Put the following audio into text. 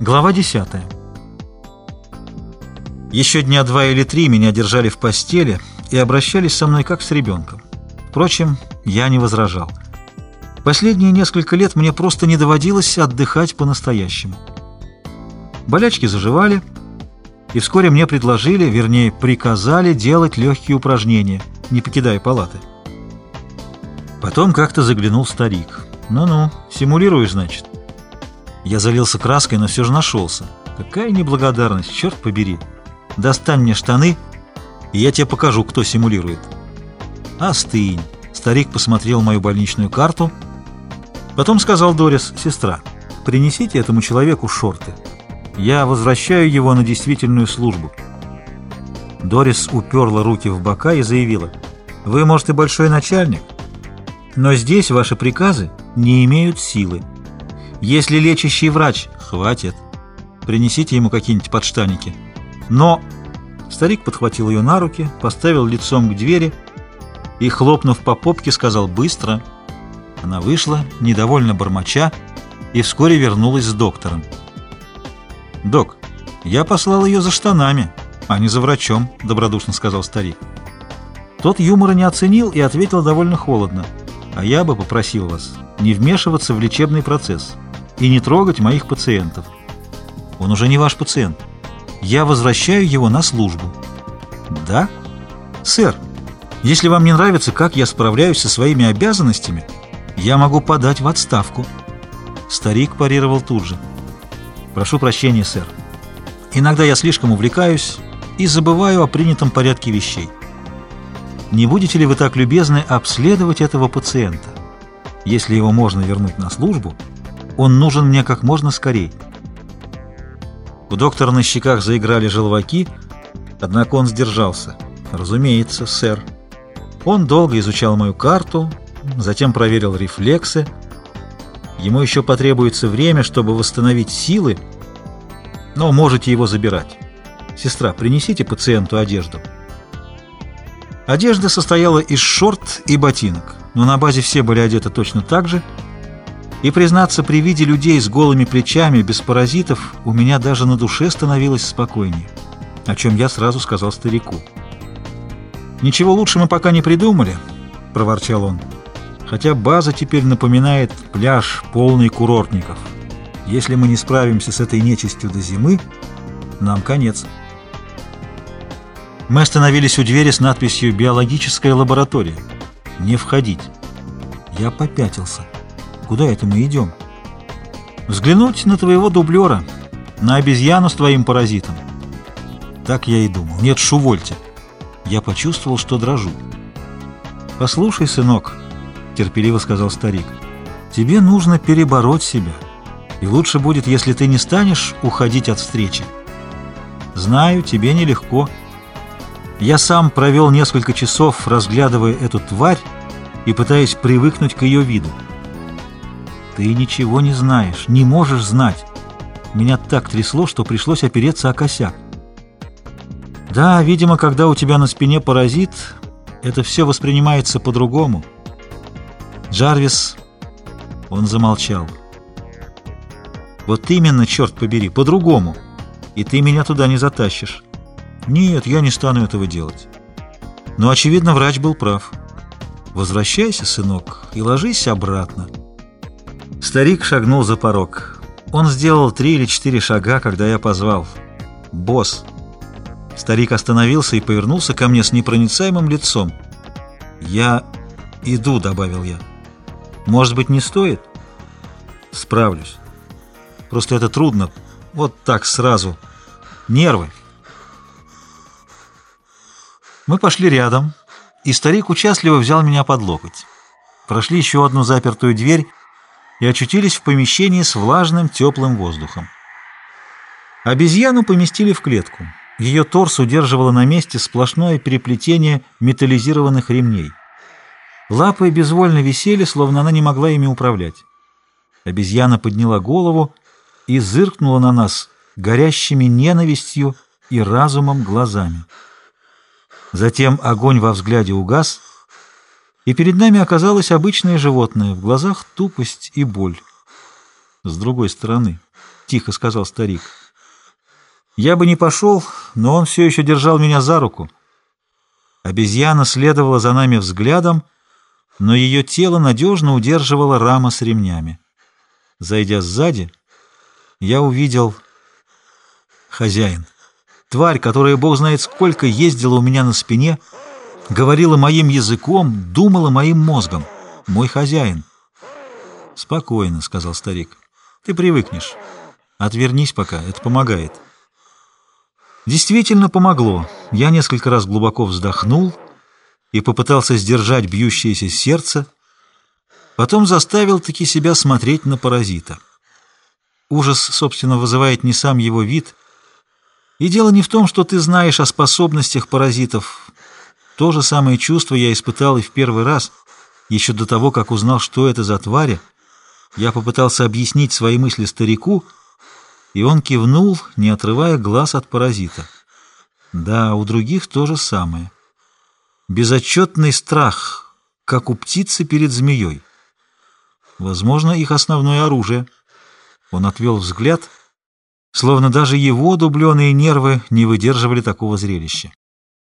Глава 10. Еще дня два или три меня держали в постели и обращались со мной как с ребенком. Впрочем, я не возражал. Последние несколько лет мне просто не доводилось отдыхать по-настоящему. Болячки заживали, и вскоре мне предложили, вернее, приказали делать легкие упражнения, не покидая палаты. Потом как-то заглянул старик. «Ну-ну, симулируешь, значит?» Я залился краской, но все же нашелся. Какая неблагодарность, черт побери. Достань мне штаны, и я тебе покажу, кто симулирует. Остынь. Старик посмотрел мою больничную карту. Потом сказал Дорис, сестра, принесите этому человеку шорты. Я возвращаю его на действительную службу. Дорис уперла руки в бока и заявила, вы, может, и большой начальник, но здесь ваши приказы не имеют силы. Если лечащий врач... Хватит. Принесите ему какие-нибудь подштаники. Но... Старик подхватил ее на руки, поставил лицом к двери и, хлопнув по попке, сказал «быстро». Она вышла, недовольно бормоча, и вскоре вернулась с доктором. «Док, я послал ее за штанами, а не за врачом», — добродушно сказал старик. Тот юмора не оценил и ответил довольно холодно. «А я бы попросил вас не вмешиваться в лечебный процесс и не трогать моих пациентов. Он уже не ваш пациент. Я возвращаю его на службу. Да? Сэр, если вам не нравится, как я справляюсь со своими обязанностями, я могу подать в отставку. Старик парировал тут же. Прошу прощения, сэр. Иногда я слишком увлекаюсь и забываю о принятом порядке вещей. Не будете ли вы так любезны обследовать этого пациента? Если его можно вернуть на службу, он нужен мне как можно скорее. У доктора на щеках заиграли желваки, однако он сдержался. Разумеется, сэр. Он долго изучал мою карту, затем проверил рефлексы. Ему еще потребуется время, чтобы восстановить силы, но можете его забирать. Сестра, принесите пациенту одежду. Одежда состояла из шорт и ботинок, но на базе все были одеты точно так же, и, признаться, при виде людей с голыми плечами, без паразитов, у меня даже на душе становилось спокойнее, о чем я сразу сказал старику. «Ничего лучше мы пока не придумали», — проворчал он, «хотя база теперь напоминает пляж, полный курортников. Если мы не справимся с этой нечистью до зимы, нам конец». Мы остановились у двери с надписью «Биологическая лаборатория». «Не входить». Я попятился. Куда это мы идем? Взглянуть на твоего дублера, на обезьяну с твоим паразитом. Так я и думал. Нет, шувольте. Я почувствовал, что дрожу. Послушай, сынок, терпеливо сказал старик, тебе нужно перебороть себя. И лучше будет, если ты не станешь уходить от встречи. Знаю, тебе нелегко. Я сам провел несколько часов, разглядывая эту тварь и пытаясь привыкнуть к ее виду. Ты ничего не знаешь, не можешь знать. Меня так трясло, что пришлось опереться о косяк. Да, видимо, когда у тебя на спине паразит, это все воспринимается по-другому. Джарвис... Он замолчал. Вот именно, черт побери, по-другому. И ты меня туда не затащишь. Нет, я не стану этого делать. Но, очевидно, врач был прав. Возвращайся, сынок, и ложись обратно. Старик шагнул за порог. Он сделал три или четыре шага, когда я позвал. «Босс!» Старик остановился и повернулся ко мне с непроницаемым лицом. «Я иду», — добавил я. «Может быть, не стоит?» «Справлюсь. Просто это трудно. Вот так сразу. Нервы». Мы пошли рядом, и старик участливо взял меня под локоть. Прошли еще одну запертую дверь, и очутились в помещении с влажным теплым воздухом. Обезьяну поместили в клетку. Ее торс удерживало на месте сплошное переплетение металлизированных ремней. Лапы безвольно висели, словно она не могла ими управлять. Обезьяна подняла голову и зыркнула на нас горящими ненавистью и разумом глазами. Затем огонь во взгляде угас, и перед нами оказалось обычное животное, в глазах тупость и боль. С другой стороны, тихо сказал старик. Я бы не пошел, но он все еще держал меня за руку. Обезьяна следовала за нами взглядом, но ее тело надежно удерживала рама с ремнями. Зайдя сзади, я увидел хозяин. Тварь, которая, бог знает сколько, ездила у меня на спине, говорила моим языком, думала моим мозгом. Мой хозяин. «Спокойно», — сказал старик. «Ты привыкнешь. Отвернись пока, это помогает». Действительно помогло. Я несколько раз глубоко вздохнул и попытался сдержать бьющееся сердце, потом заставил таки себя смотреть на паразита. Ужас, собственно, вызывает не сам его вид. И дело не в том, что ты знаешь о способностях паразитов. То же самое чувство я испытал и в первый раз, еще до того, как узнал, что это за твари. Я попытался объяснить свои мысли старику — и он кивнул, не отрывая глаз от паразита. Да, у других то же самое. Безотчетный страх, как у птицы перед змеей. Возможно, их основное оружие. Он отвел взгляд, словно даже его дубленые нервы не выдерживали такого зрелища.